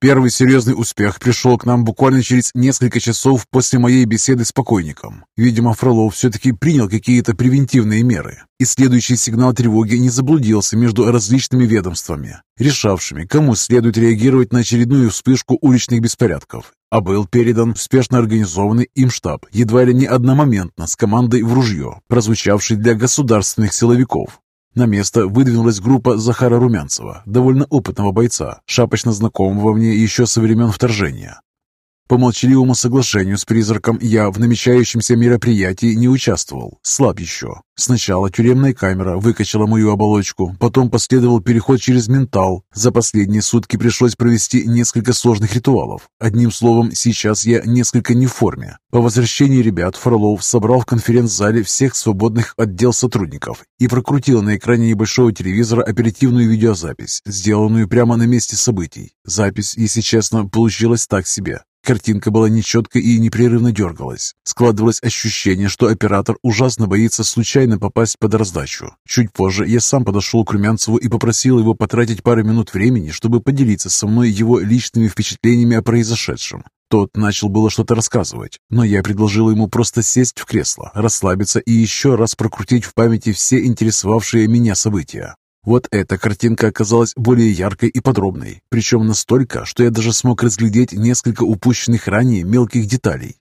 Первый серьезный успех пришел к нам буквально через несколько часов после моей беседы с покойником. Видимо, Фролов все-таки принял какие-то превентивные меры, и следующий сигнал тревоги не заблудился между различными ведомствами, решавшими, кому следует реагировать на очередную вспышку уличных беспорядков, а был передан в спешно организованный им штаб едва ли не одномоментно с командой в ружье, прозвучавшей для государственных силовиков. На место выдвинулась группа Захара Румянцева, довольно опытного бойца, шапочно знакомого мне еще со времен вторжения. По молчаливому соглашению с призраком я в намечающемся мероприятии не участвовал, слаб еще. Сначала тюремная камера выкачала мою оболочку, потом последовал переход через ментал. За последние сутки пришлось провести несколько сложных ритуалов. Одним словом, сейчас я несколько не в форме. По возвращении ребят Фролов собрал в конференц-зале всех свободных отдел сотрудников и прокрутил на экране небольшого телевизора оперативную видеозапись, сделанную прямо на месте событий. Запись, если честно, получилась так себе. Картинка была нечеткой и непрерывно дергалась. Складывалось ощущение, что оператор ужасно боится случайно попасть под раздачу. Чуть позже я сам подошел к Румянцеву и попросил его потратить пару минут времени, чтобы поделиться со мной его личными впечатлениями о произошедшем. Тот начал было что-то рассказывать, но я предложил ему просто сесть в кресло, расслабиться и еще раз прокрутить в памяти все интересовавшие меня события. Вот эта картинка оказалась более яркой и подробной, причем настолько, что я даже смог разглядеть несколько упущенных ранее мелких деталей.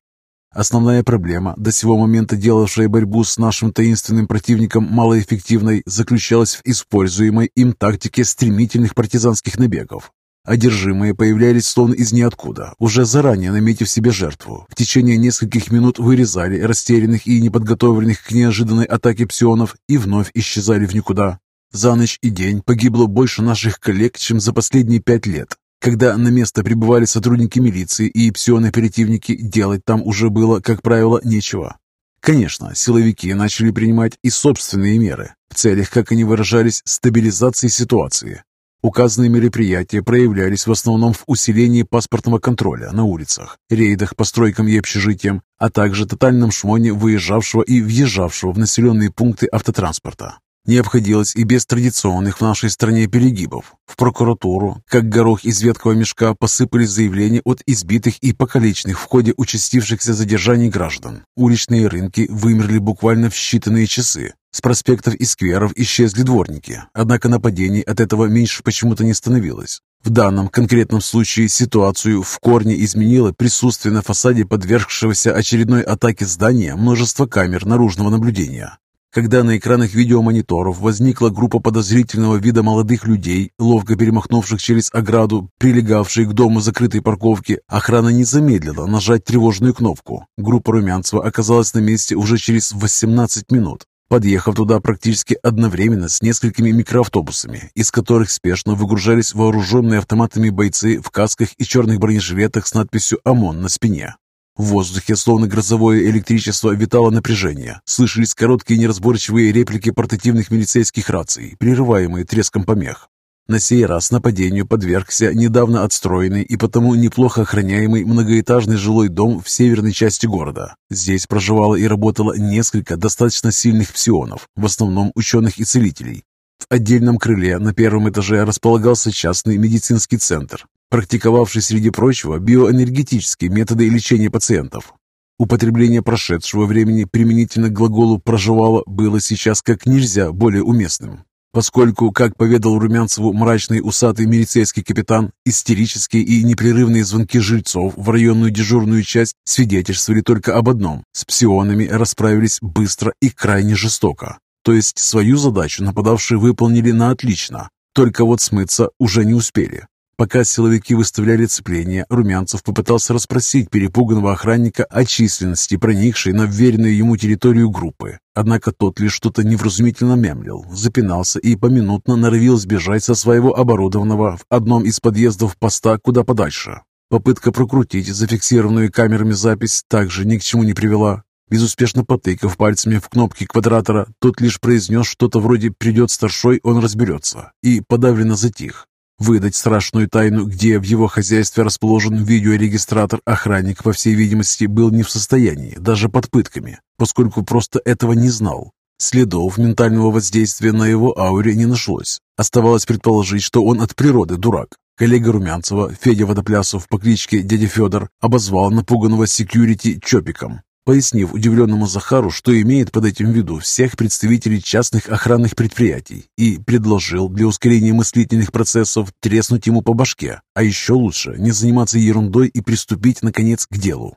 Основная проблема, до сего момента делавшая борьбу с нашим таинственным противником малоэффективной, заключалась в используемой им тактике стремительных партизанских набегов. Одержимые появлялись словно из ниоткуда, уже заранее наметив себе жертву. В течение нескольких минут вырезали растерянных и неподготовленных к неожиданной атаке псионов и вновь исчезали в никуда. За ночь и день погибло больше наших коллег, чем за последние пять лет. Когда на место прибывали сотрудники милиции и псионы-оперативники, делать там уже было, как правило, нечего. Конечно, силовики начали принимать и собственные меры в целях, как они выражались, стабилизации ситуации. Указанные мероприятия проявлялись в основном в усилении паспортного контроля на улицах, рейдах по стройкам и общежитиям, а также тотальном шмоне выезжавшего и въезжавшего в населенные пункты автотранспорта. Не обходилось и без традиционных в нашей стране перегибов. В прокуратуру, как горох из ветхого мешка, посыпались заявления от избитых и покалеченных в ходе участившихся задержаний граждан. Уличные рынки вымерли буквально в считанные часы. С проспектов и скверов исчезли дворники, однако нападений от этого меньше почему-то не становилось. В данном конкретном случае ситуацию в корне изменило присутствие на фасаде подвергшегося очередной атаке здания множество камер наружного наблюдения. Когда на экранах видеомониторов возникла группа подозрительного вида молодых людей, ловко перемахнувших через ограду, прилегавшей к дому закрытой парковки, охрана не замедлила нажать тревожную кнопку. Группа Румянцева оказалась на месте уже через 18 минут, подъехав туда практически одновременно с несколькими микроавтобусами, из которых спешно выгружались вооруженные автоматами бойцы в касках и черных бронежилетах с надписью «ОМОН» на спине. В воздухе, словно грозовое электричество, витало напряжение. Слышались короткие неразборчивые реплики портативных милицейских раций, прерываемые треском помех. На сей раз нападению подвергся недавно отстроенный и потому неплохо охраняемый многоэтажный жилой дом в северной части города. Здесь проживало и работало несколько достаточно сильных псионов, в основном ученых и целителей. В отдельном крыле на первом этаже располагался частный медицинский центр, практиковавший, среди прочего, биоэнергетические методы лечения пациентов. Употребление прошедшего времени применительно к глаголу «проживало» было сейчас как нельзя более уместным, поскольку, как поведал Румянцеву мрачный усатый милицейский капитан, истерические и непрерывные звонки жильцов в районную дежурную часть свидетельствовали только об одном – с псионами расправились быстро и крайне жестоко. То есть свою задачу нападавшие выполнили на отлично, только вот смыться уже не успели. Пока силовики выставляли цепление, Румянцев попытался расспросить перепуганного охранника о численности проникшей на вверенную ему территорию группы. Однако тот лишь что-то невразумительно мямлил, запинался и поминутно норовил сбежать со своего оборудованного в одном из подъездов поста куда подальше. Попытка прокрутить зафиксированную камерами запись также ни к чему не привела. Безуспешно потыкав пальцами в кнопки квадратора, тот лишь произнес что-то вроде «придет старшой, он разберется» и подавленно затих. Выдать страшную тайну, где в его хозяйстве расположен видеорегистратор, охранник, по всей видимости, был не в состоянии, даже под пытками, поскольку просто этого не знал. Следов ментального воздействия на его ауре не нашлось. Оставалось предположить, что он от природы дурак. Коллега Румянцева, Федя Водоплясов по кличке Дядя Федор, обозвал напуганного секьюрити Чопиком, пояснив удивленному Захару, что имеет под этим в виду всех представителей частных охранных предприятий, и предложил для ускорения мыслительных процессов треснуть ему по башке, а еще лучше не заниматься ерундой и приступить, наконец, к делу.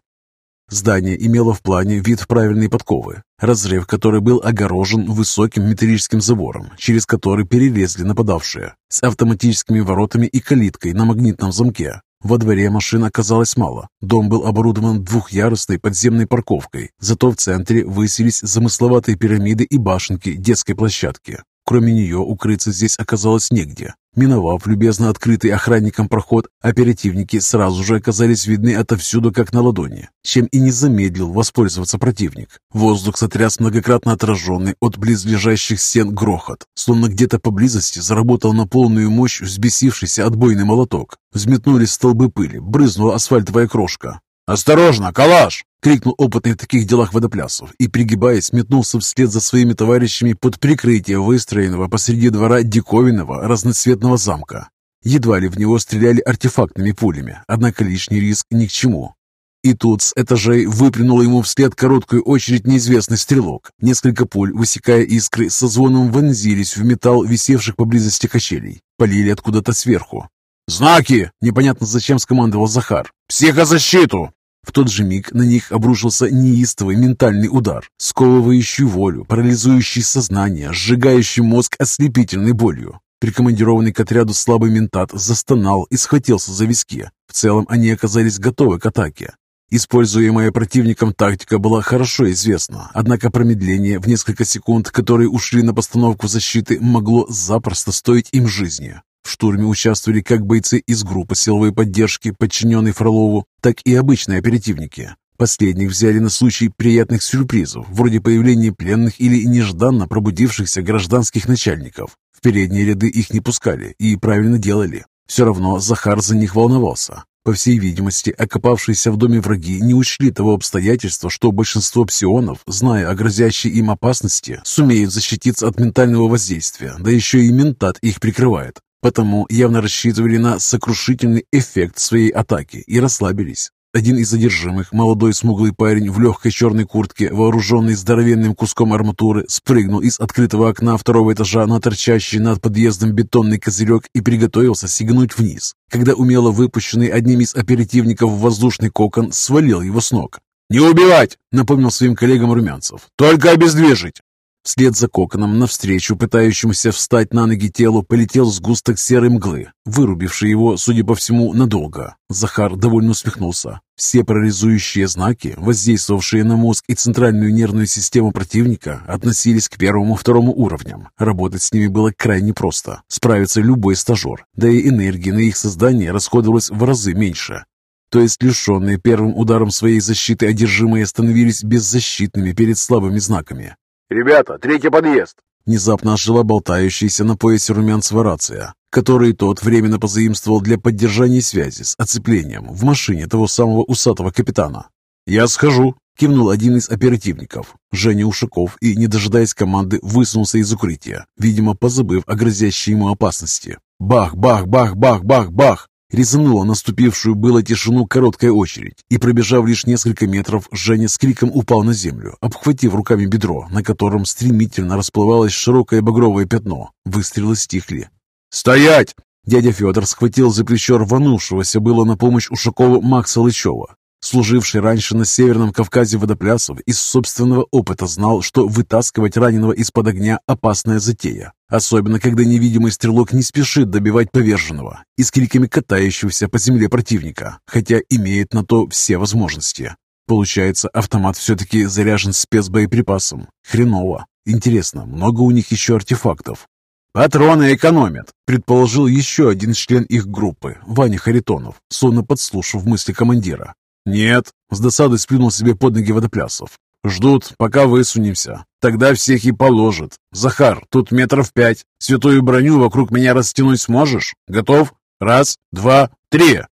Здание имело в плане вид правильной подковы, разрыв который был огорожен высоким металлическим забором, через который перелезли нападавшие, с автоматическими воротами и калиткой на магнитном замке. Во дворе машин оказалось мало. Дом был оборудован двухъярусной подземной парковкой, зато в центре высились замысловатые пирамиды и башенки детской площадки. Кроме нее укрыться здесь оказалось негде. Миновав любезно открытый охранником проход, оперативники сразу же оказались видны отовсюду, как на ладони, чем и не замедлил воспользоваться противник. Воздух сотряс многократно отраженный от близлежащих стен грохот, словно где-то поблизости заработал на полную мощь взбесившийся отбойный молоток. Взметнулись столбы пыли, брызнула асфальтовая крошка. «Осторожно, калаш!» — крикнул опытный в таких делах водоплясов и, пригибаясь, метнулся вслед за своими товарищами под прикрытие выстроенного посреди двора диковинного разноцветного замка. Едва ли в него стреляли артефактными пулями, однако лишний риск ни к чему. И тут с этажей выплюнул ему вслед короткую очередь неизвестный стрелок. Несколько пуль, высекая искры, со звоном вонзились в металл висевших поблизости качелей. Полили откуда-то сверху. «Знаки!» — непонятно зачем скомандовал Захар. «Психозащиту!» В тот же миг на них обрушился неистовый ментальный удар, сковывающий волю, парализующий сознание, сжигающий мозг ослепительной болью. Прикомандированный к отряду слабый ментат застонал и схватился за виски. В целом они оказались готовы к атаке. Используемая противником тактика была хорошо известна, однако промедление в несколько секунд, которые ушли на постановку защиты, могло запросто стоить им жизни. В штурме участвовали как бойцы из группы силовой поддержки, подчиненной Фролову, так и обычные оперативники. Последних взяли на случай приятных сюрпризов, вроде появления пленных или нежданно пробудившихся гражданских начальников. В передние ряды их не пускали и правильно делали. Все равно Захар за них волновался. По всей видимости, окопавшиеся в доме враги не учли того обстоятельства, что большинство псионов, зная о грозящей им опасности, сумеют защититься от ментального воздействия, да еще и ментат их прикрывает. Потому явно рассчитывали на сокрушительный эффект своей атаки и расслабились. Один из задержимых, молодой смуглый парень в легкой черной куртке, вооруженный здоровенным куском арматуры, спрыгнул из открытого окна второго этажа на торчащий над подъездом бетонный козырек и приготовился сигнуть вниз, когда умело выпущенный одним из оперативников воздушный кокон свалил его с ног. «Не убивать!» — напомнил своим коллегам румянцев. «Только обездвижить!» Вслед за коконом навстречу пытающемуся встать на ноги телу полетел сгусток серой мглы, вырубивший его, судя по всему, надолго. Захар довольно усмехнулся. Все парализующие знаки, воздействовавшие на мозг и центральную нервную систему противника, относились к первому-второму уровням. Работать с ними было крайне просто. Справится любой стажер, да и энергии на их создание расходовалось в разы меньше. То есть лишенные первым ударом своей защиты одержимые становились беззащитными перед слабыми знаками. «Ребята, третий подъезд!» Внезапно ожила болтающаяся на поясе румянцева рация, который тот временно позаимствовал для поддержания связи с оцеплением в машине того самого усатого капитана. «Я схожу!» — кивнул один из оперативников. Женя Ушаков и, не дожидаясь команды, высунулся из укрытия, видимо, позабыв о грозящей ему опасности. Бах, бах, бах, бах, бах, бах! Резанула наступившую было тишину короткая очередь, и, пробежав лишь несколько метров, Женя с криком упал на землю, обхватив руками бедро, на котором стремительно расплывалось широкое багровое пятно. Выстрелы стихли. «Стоять!» Дядя Федор схватил за плечо рванувшегося было на помощь Ушакова Макса Лычева, Служивший раньше на Северном Кавказе водоплясов, из собственного опыта знал, что вытаскивать раненого из-под огня – опасная затея. Особенно, когда невидимый стрелок не спешит добивать поверженного и с криками катающегося по земле противника, хотя имеет на то все возможности. Получается, автомат все-таки заряжен спецбоеприпасом. Хреново. Интересно, много у них еще артефактов? «Патроны экономят», — предположил еще один член их группы, Ваня Харитонов, словно подслушав мысли командира. «Нет», — с досадой сплюнул себе под ноги водоплясов. «Ждут, пока высунемся. Тогда всех и положат. Захар, тут метров пять. Святую броню вокруг меня растянуть сможешь? Готов? Раз, два, три!»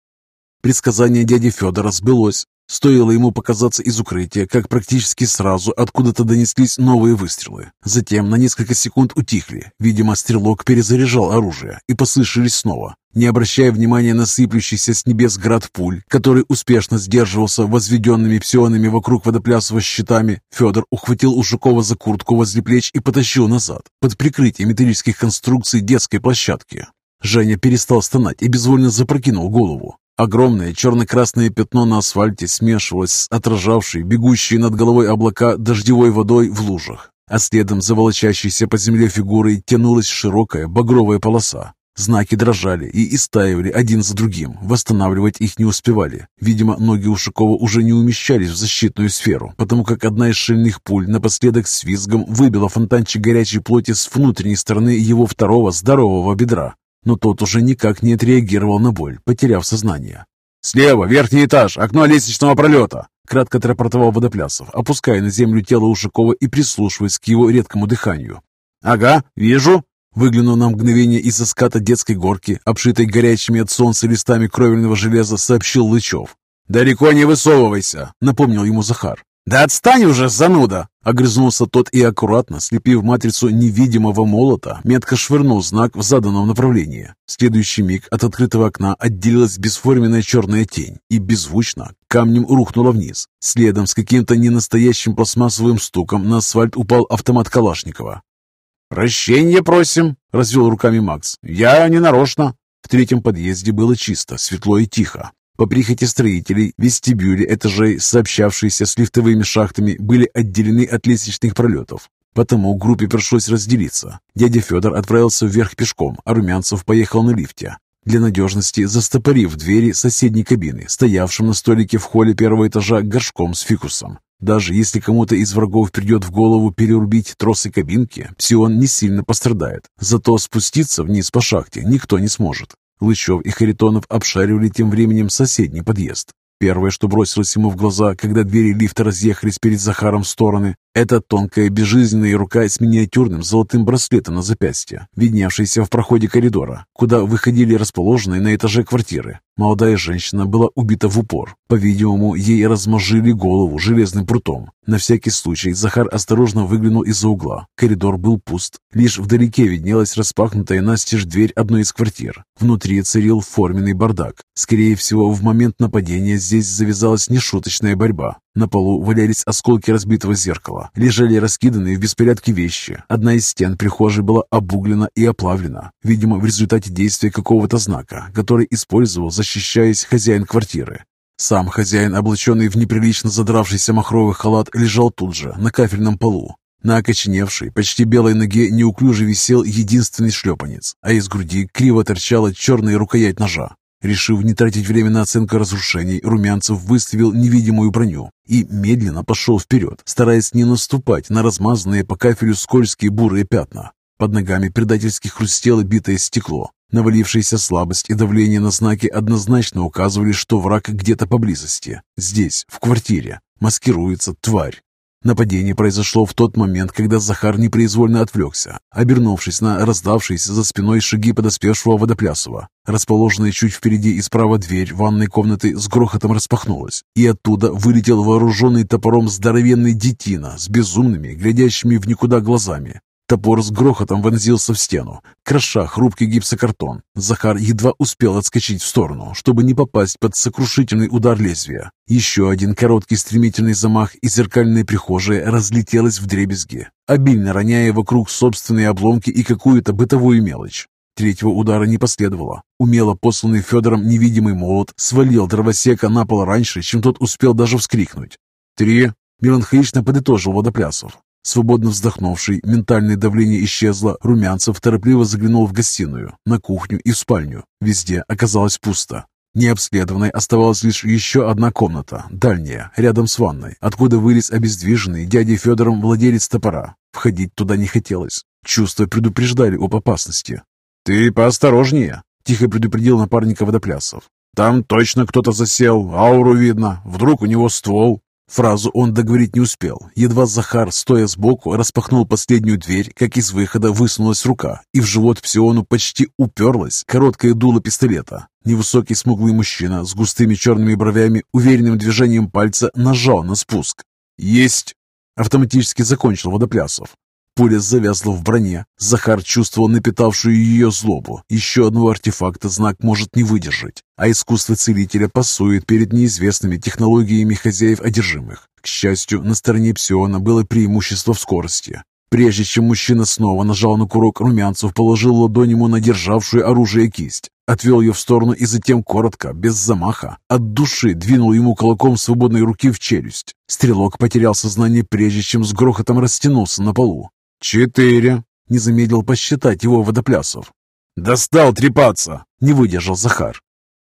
Предсказание дяди Федора сбылось. Стоило ему показаться из укрытия, как практически сразу откуда-то донеслись новые выстрелы. Затем на несколько секунд утихли. Видимо, стрелок перезаряжал оружие, и послышались снова. Не обращая внимания на сыплющийся с небес град пуль, который успешно сдерживался возведенными псионами вокруг водоплясова щитами, Федор ухватил Ушакова за куртку возле плеч и потащил назад, под прикрытие металлических конструкций детской площадки. Женя перестал стонать и безвольно запрокинул голову. Огромное черно-красное пятно на асфальте смешивалось с отражавшей, бегущей над головой облака дождевой водой в лужах, а следом за волочащейся по земле фигурой тянулась широкая багровая полоса. Знаки дрожали и истаивали один за другим, восстанавливать их не успевали. Видимо, ноги Ушакова уже не умещались в защитную сферу, потому как одна из шальных пуль напоследок с визгом выбила фонтанчик горячей плоти с внутренней стороны его второго здорового бедра но тот уже никак не отреагировал на боль, потеряв сознание. «Слева, верхний этаж, окно лестничного пролета!» Кратко отрапортовал Водоплясов, опуская на землю тело Ушакова и прислушиваясь к его редкому дыханию. «Ага, вижу!» Выглянув на мгновение из-за ската детской горки, обшитой горячими от солнца листами кровельного железа, сообщил Лычев. «Далеко не высовывайся!» — напомнил ему Захар. «Да отстань уже, зануда!» Огрызнулся тот и аккуратно, слепив матрицу невидимого молота, метко швырнул знак в заданном направлении. В следующий миг от открытого окна отделилась бесформенная черная тень и беззвучно камнем рухнула вниз. Следом с каким-то ненастоящим пластмассовым стуком на асфальт упал автомат Калашникова. «Прощения просим!» — развел руками Макс. «Я не нарочно!» В третьем подъезде было чисто, светло и тихо. По прихоти строителей, вестибюли этажей, сообщавшиеся с лифтовыми шахтами, были отделены от лестничных пролетов. Потому группе пришлось разделиться. Дядя Федор отправился вверх пешком, а Румянцев поехал на лифте. Для надежности застопорив двери соседней кабины, стоявшим на столике в холле первого этажа горшком с фикусом. Даже если кому-то из врагов придет в голову перерубить тросы кабинки, псион не сильно пострадает. Зато спуститься вниз по шахте никто не сможет. Лычев и Харитонов обшаривали тем временем соседний подъезд. Первое, что бросилось ему в глаза, когда двери лифта разъехались перед Захаром в стороны, это тонкая безжизненная рука с миниатюрным золотым браслетом на запястье, видневшаяся в проходе коридора, куда выходили расположенные на этаже квартиры. Молодая женщина была убита в упор. По-видимому, ей размозжили голову железным прутом. На всякий случай Захар осторожно выглянул из-за угла. Коридор был пуст. Лишь вдалеке виднелась распахнутая настежь дверь одной из квартир. Внутри царил форменный бардак. Скорее всего, в момент нападения здесь завязалась нешуточная борьба. На полу валялись осколки разбитого зеркала, лежали раскиданные в беспорядке вещи. Одна из стен прихожей была обуглена и оплавлена, видимо, в результате действия какого-то знака, который использовал, защищаясь хозяин квартиры. Сам хозяин, облаченный в неприлично задравшийся махровый халат, лежал тут же, на кафельном полу. На окоченевшей, почти белой ноге неуклюже висел единственный шлепанец, а из груди криво торчала черная рукоять ножа. Решив не тратить время на оценку разрушений, Румянцев выставил невидимую броню и медленно пошел вперед, стараясь не наступать на размазанные по кафелю скользкие бурые пятна. Под ногами предательски хрустело битое стекло. Навалившаяся слабость и давление на знаки однозначно указывали, что враг где-то поблизости. Здесь, в квартире, маскируется тварь. Нападение произошло в тот момент, когда Захар непроизвольно отвлекся, обернувшись на раздавшиеся за спиной шаги подоспевшего Водоплясова. Расположенная чуть впереди и справа дверь ванной комнаты с грохотом распахнулась, и оттуда вылетел вооруженный топором здоровенный детина с безумными, глядящими в никуда глазами. Топор с грохотом вонзился в стену, кроша хрупкий гипсокартон. Захар едва успел отскочить в сторону, чтобы не попасть под сокрушительный удар лезвия. Еще один короткий стремительный замах, и зеркальная прихожая разлетелась в дребезги, обильно роняя вокруг собственные обломки и какую-то бытовую мелочь. Третьего удара не последовало. Умело посланный Федором невидимый молот свалил дровосека на пол раньше, чем тот успел даже вскрикнуть. «Три!» — меланхолично подытожил Водоплясов. Свободно вздохнувший, ментальное давление исчезло, Румянцев торопливо заглянул в гостиную, на кухню и в спальню. Везде оказалось пусто. Необследованной оставалась лишь еще одна комната, дальняя, рядом с ванной, откуда вылез обездвиженный дядей Федором владелец топора. Входить туда не хотелось. Чувства предупреждали об опасности. «Ты поосторожнее», — тихо предупредил напарника Водоплясов. «Там точно кто-то засел, ауру видно. Вдруг у него ствол». Фразу он договорить не успел. Едва Захар, стоя сбоку, распахнул последнюю дверь, как из выхода высунулась рука, и в живот Псиону почти уперлась короткое дуло пистолета. Невысокий смуглый мужчина с густыми черными бровями уверенным движением пальца нажал на спуск. «Есть!» Автоматически закончил Водоплясов. Пуля завязла в броне. Захар чувствовал напитавшую ее злобу. Еще одного артефакта знак может не выдержать, а искусство целителя пасует перед неизвестными технологиями хозяев одержимых. К счастью, на стороне Псиона было преимущество в скорости. Прежде чем мужчина снова нажал на курок, Румянцев положил ладонь ему на державшую оружие кисть, отвел ее в сторону и затем коротко, без замаха, от души двинул ему кулаком свободной руки в челюсть. Стрелок потерял сознание, прежде чем с грохотом растянулся на полу. «Четыре!» — не замедлил посчитать его водоплясов. «Достал трепаться!» — не выдержал Захар.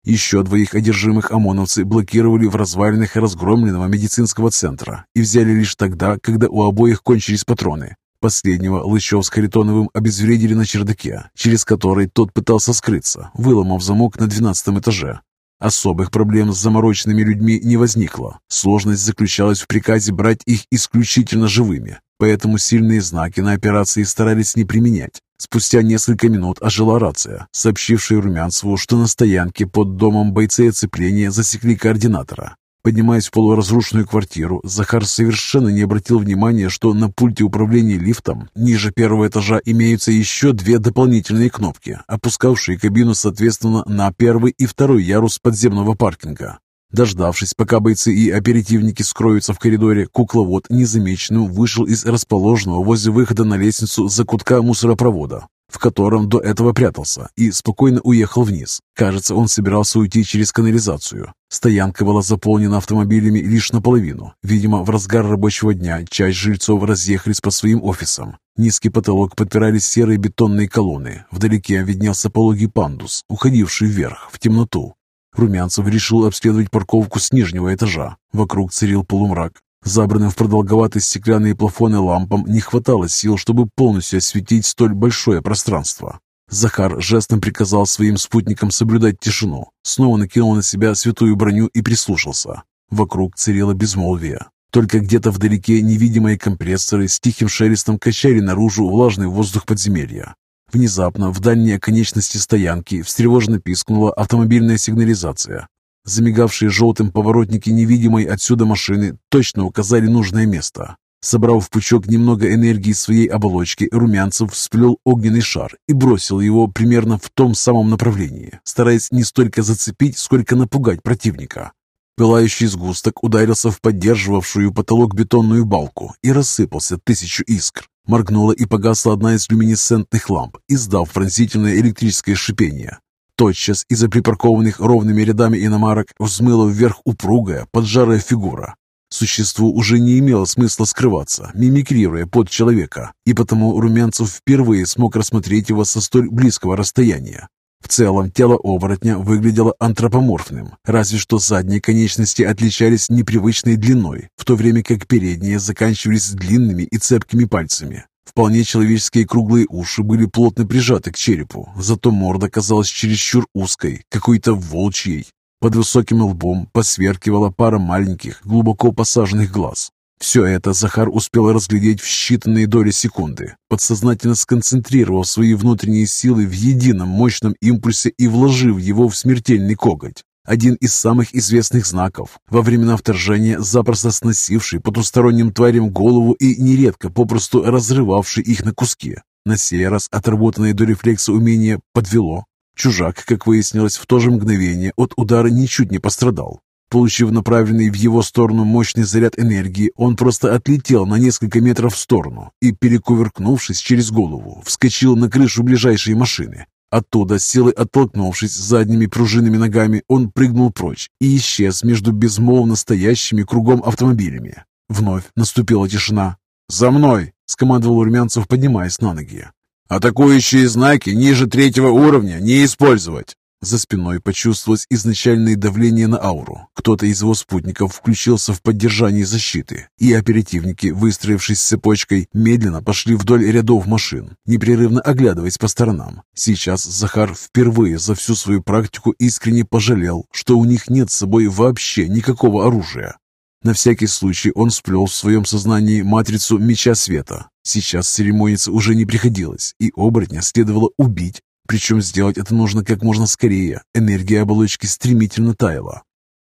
Еще двоих одержимых ОМОНовцы блокировали в развалинах разгромленного медицинского центра и взяли лишь тогда, когда у обоих кончились патроны. Последнего Лычев с Харитоновым обезвредили на чердаке, через который тот пытался скрыться, выломав замок на двенадцатом этаже. Особых проблем с замороченными людьми не возникло. Сложность заключалась в приказе брать их исключительно живыми, поэтому сильные знаки на операции старались не применять. Спустя несколько минут ожила рация, сообщившая Румянцеву, что на стоянке под домом бойцы оцепления засекли координатора. Поднимаясь в полуразрушенную квартиру, Захар совершенно не обратил внимания, что на пульте управления лифтом ниже первого этажа имеются еще две дополнительные кнопки, опускавшие кабину соответственно на первый и второй ярус подземного паркинга. Дождавшись, пока бойцы и оперативники скроются в коридоре, кукловод незамеченным вышел из расположенного возле выхода на лестницу закутка мусоропровода в котором до этого прятался, и спокойно уехал вниз. Кажется, он собирался уйти через канализацию. Стоянка была заполнена автомобилями лишь наполовину. Видимо, в разгар рабочего дня часть жильцов разъехались по своим офисам. Низкий потолок подпирали серые бетонные колонны. Вдалеке виднелся пологий пандус, уходивший вверх, в темноту. Румянцев решил обследовать парковку с нижнего этажа. Вокруг царил полумрак. Забранным в продолговатые стеклянные плафоны лампам не хватало сил, чтобы полностью осветить столь большое пространство. Захар жестом приказал своим спутникам соблюдать тишину, снова накинул на себя святую броню и прислушался. Вокруг царило безмолвие. Только где-то вдалеке невидимые компрессоры с тихим шелестом качали наружу влажный воздух подземелья. Внезапно в дальней оконечности стоянки встревоженно пискнула автомобильная сигнализация. Замигавшие желтым поворотники невидимой отсюда машины точно указали нужное место. Собрав в пучок немного энергии своей оболочки, Румянцев всплел огненный шар и бросил его примерно в том самом направлении, стараясь не столько зацепить, сколько напугать противника. Пылающий сгусток ударился в поддерживавшую потолок бетонную балку и рассыпался тысячу искр. Моргнула и погасла одна из люминесцентных ламп, издав пронзительное электрическое шипение. Тотчас из-за припаркованных ровными рядами иномарок взмыла вверх упругая, поджарая фигура. Существу уже не имело смысла скрываться, мимикрируя под человека, и потому Румянцев впервые смог рассмотреть его со столь близкого расстояния. В целом, тело оборотня выглядело антропоморфным, разве что задние конечности отличались непривычной длиной, в то время как передние заканчивались длинными и цепкими пальцами. Вполне человеческие круглые уши были плотно прижаты к черепу, зато морда казалась чересчур узкой, какой-то волчьей. Под высоким лбом посверкивала пара маленьких, глубоко посаженных глаз. Все это Захар успел разглядеть в считанные доли секунды, подсознательно сконцентрировав свои внутренние силы в едином мощном импульсе и вложив его в смертельный коготь. Один из самых известных знаков, во времена вторжения запросто сносивший потусторонним тварям голову и нередко попросту разрывавший их на куски. На сей раз отработанное до рефлекса умение подвело. Чужак, как выяснилось, в то же мгновение от удара ничуть не пострадал. Получив направленный в его сторону мощный заряд энергии, он просто отлетел на несколько метров в сторону и, перекувыркнувшись через голову, вскочил на крышу ближайшей машины. Оттуда, силой оттолкнувшись задними пружинными ногами, он прыгнул прочь и исчез между безмолвно стоящими кругом автомобилями. Вновь наступила тишина. «За мной!» — скомандовал Румянцев, поднимаясь на ноги. «Атакующие знаки ниже третьего уровня не использовать!» За спиной почувствовалось изначальное давление на ауру. Кто-то из его спутников включился в поддержание защиты, и оперативники, выстроившись цепочкой, медленно пошли вдоль рядов машин, непрерывно оглядываясь по сторонам. Сейчас Захар впервые за всю свою практику искренне пожалел, что у них нет с собой вообще никакого оружия. На всякий случай он сплел в своем сознании матрицу меча света. Сейчас церемониться уже не приходилось, и оборотня следовало убить, причем сделать это нужно как можно скорее. Энергия оболочки стремительно таяла.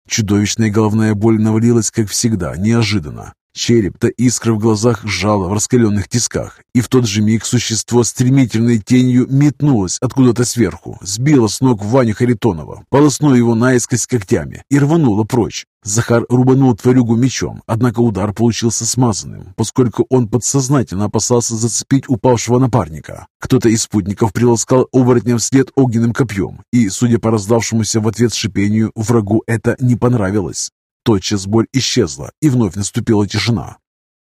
Чудовищная головная боль навалилась, как всегда, неожиданно. Череп-то искра в глазах сжала в раскаленных тисках, и в тот же миг существо стремительной тенью метнулось откуда-то сверху, сбило с ног Ваню Харитонова, полоснуло его наискось когтями и рвануло прочь. Захар рубанул тварюгу мечом, однако удар получился смазанным, поскольку он подсознательно опасался зацепить упавшего напарника. Кто-то из спутников приласкал оборотня вслед огненным копьем, и, судя по раздавшемуся в ответ шипению, врагу это не понравилось. Тотчас боль исчезла, и вновь наступила тишина.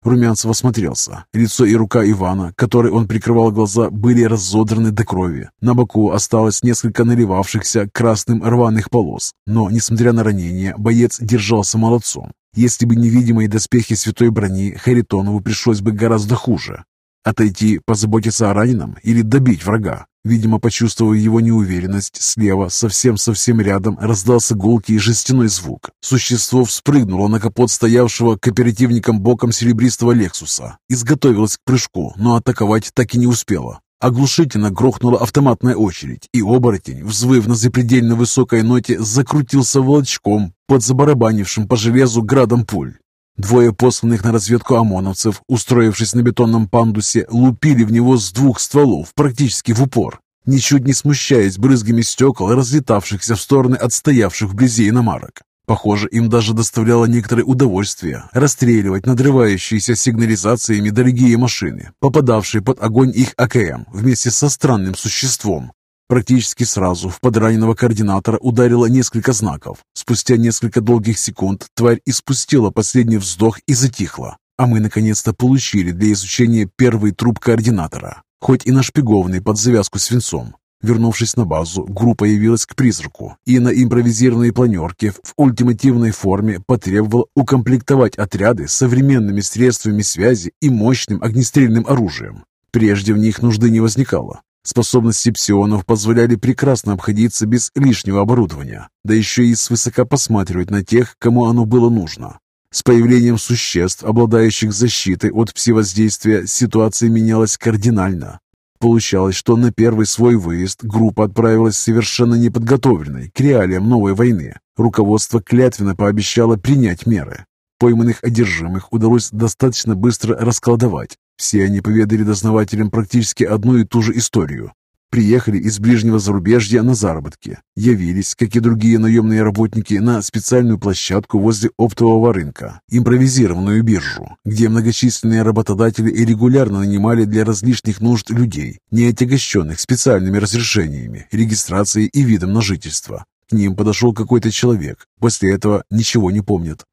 Румянцев осмотрелся. Лицо и рука Ивана, которой он прикрывал глаза, были разодраны до крови. На боку осталось несколько наливавшихся красным рваных полос. Но, несмотря на ранение, боец держался молодцом. Если бы невидимые доспехи святой брони, Харитонову пришлось бы гораздо хуже. Отойти, позаботиться о раненом или добить врага? Видимо, почувствовав его неуверенность, слева, совсем-совсем рядом, раздался гулкий жестяной звук. Существо вспрыгнуло на капот стоявшего кооперативником боком серебристого «Лексуса». Изготовилось к прыжку, но атаковать так и не успело. Оглушительно грохнула автоматная очередь, и оборотень, взвыв на запредельно высокой ноте, закрутился волчком под забарабанившим по железу градом пуль. Двое посланных на разведку ОМОНовцев, устроившись на бетонном пандусе, лупили в него с двух стволов, практически в упор, ничуть не смущаясь брызгами стекол, разлетавшихся в стороны отстоявших вблизи иномарок. Похоже, им даже доставляло некоторое удовольствие расстреливать надрывающиеся сигнализациями дорогие машины, попадавшие под огонь их АКМ вместе со странным существом, Практически сразу в подраненного координатора ударило несколько знаков. Спустя несколько долгих секунд тварь испустила последний вздох и затихла. А мы наконец-то получили для изучения первый труп координатора, хоть и нашпигованный под завязку свинцом. Вернувшись на базу, группа явилась к призраку и на импровизированной планерке в ультимативной форме потребовала укомплектовать отряды современными средствами связи и мощным огнестрельным оружием. Прежде в них нужды не возникало. Способности псионов позволяли прекрасно обходиться без лишнего оборудования, да еще и свысока посматривать на тех, кому оно было нужно. С появлением существ, обладающих защитой от псевоздействия, ситуация менялась кардинально. Получалось, что на первый свой выезд группа отправилась совершенно неподготовленной к реалиям новой войны. Руководство клятвенно пообещало принять меры. Пойманных одержимых удалось достаточно быстро расколдовать, все они поведали дознавателям практически одну и ту же историю. Приехали из ближнего зарубежья на заработки. Явились, как и другие наемные работники, на специальную площадку возле оптового рынка, импровизированную биржу, где многочисленные работодатели регулярно нанимали для различных нужд людей, не отягощенных специальными разрешениями, регистрацией и видом на жительство. К ним подошел какой-то человек. После этого ничего не помнят.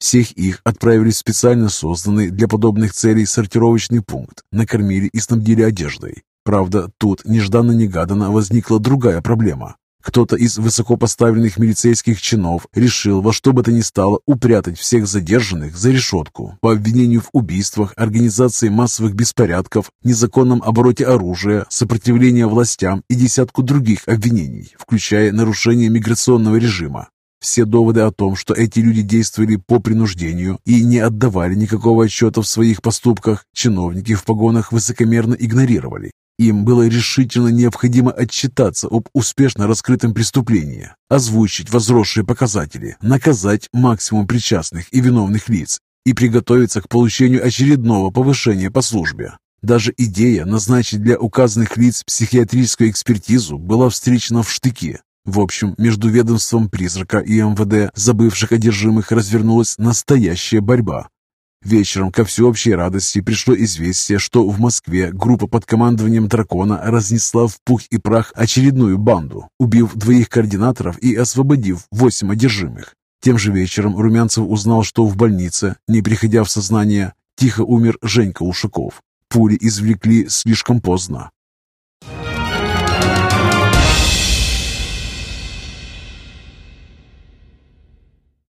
Всех их отправили в специально созданный для подобных целей сортировочный пункт, накормили и снабдили одеждой. Правда, тут нежданно-негаданно возникла другая проблема. Кто-то из высокопоставленных милицейских чинов решил во что бы то ни стало упрятать всех задержанных за решетку по обвинению в убийствах, организации массовых беспорядков, незаконном обороте оружия, сопротивлении властям и десятку других обвинений, включая нарушение миграционного режима. Все доводы о том, что эти люди действовали по принуждению и не отдавали никакого отчета в своих поступках, чиновники в погонах высокомерно игнорировали. Им было решительно необходимо отчитаться об успешно раскрытом преступлении, озвучить возросшие показатели, наказать максимум причастных и виновных лиц и приготовиться к получению очередного повышения по службе. Даже идея назначить для указанных лиц психиатрическую экспертизу была встречена в штыки, в общем, между ведомством призрака и МВД забывших одержимых развернулась настоящая борьба. Вечером ко всеобщей радости пришло известие, что в Москве группа под командованием дракона разнесла в пух и прах очередную банду, убив двоих координаторов и освободив восемь одержимых. Тем же вечером Румянцев узнал, что в больнице, не приходя в сознание, тихо умер Женька Ушаков. Пули извлекли слишком поздно.